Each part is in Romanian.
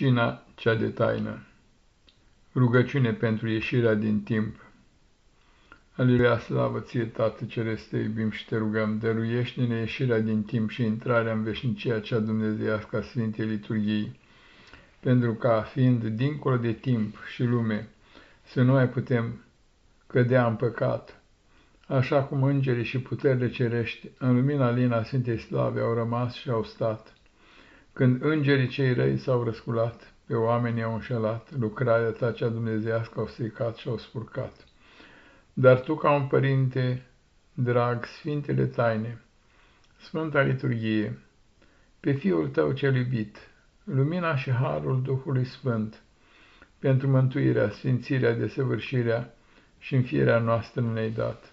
Cina cea de taină. Rugăciune pentru ieșirea din timp. Aleluia, slavă ție, Tată Ceresc, te iubim și te rugăm, dăruiește-ne ieșirea din timp și intrarea în veșnicia cea dumnezeiască a Sfintei Liturghiei, pentru ca, fiind dincolo de timp și lume, să nu mai putem cădea în păcat, așa cum îngerii și puterile cerești, în lumina lina Sfintei Slave, au rămas și au stat, când îngerii cei răi s-au răsculat, pe oameni au înșelat, lucrarea ta cea dumnezească au stricat și au spurcat. Dar tu, ca un părinte drag, sfintele taine, Sfânta Liturghie, pe Fiul tău cel iubit, lumina și harul Duhului Sfânt, pentru mântuirea, sfințirea, desăvârșirea și înfierea noastră ne-ai dat.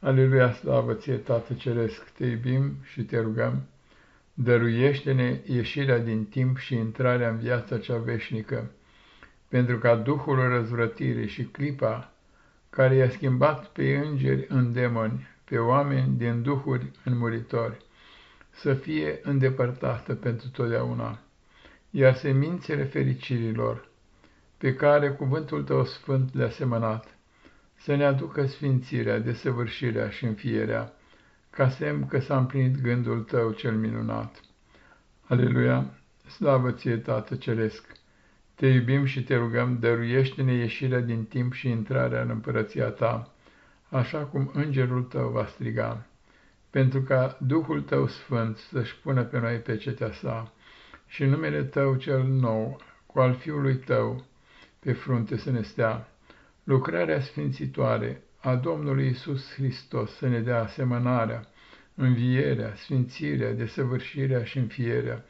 Aleluia, slavă ție, Tată Ceresc, te iubim și te rugăm, dăruiește-ne ieșirea din timp și intrarea în viața cea veșnică, pentru ca Duhul răzvrătirii și clipa care i-a schimbat pe îngeri în demoni, pe oameni din duhuri în muritori, să fie îndepărtată pentru totdeauna, iar semințele fericirilor, pe care cuvântul tău sfânt le-a semănat, să ne aducă sfințirea, desăvârșirea și înfierea, ca semn că s-a împlinit gândul tău cel minunat. Aleluia! Slavă ție, Tată Ceresc! Te iubim și te rugăm, dăruiește-ne ieșirea din timp și intrarea în împărăția ta, așa cum îngerul tău va striga, pentru ca Duhul tău sfânt să-și pună pe noi pe cetea sa și numele tău cel nou, cu al Fiului tău, pe frunte să ne stea, lucrarea sfințitoare a Domnului Isus Hristos să ne dea asemănarea, învierea, sfințirea, desăvârșirea și înfierea,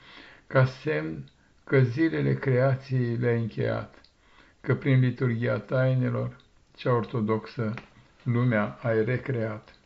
ca semn că zilele creației le-ai încheiat, că prin liturgia tainelor cea ortodoxă lumea ai recreat.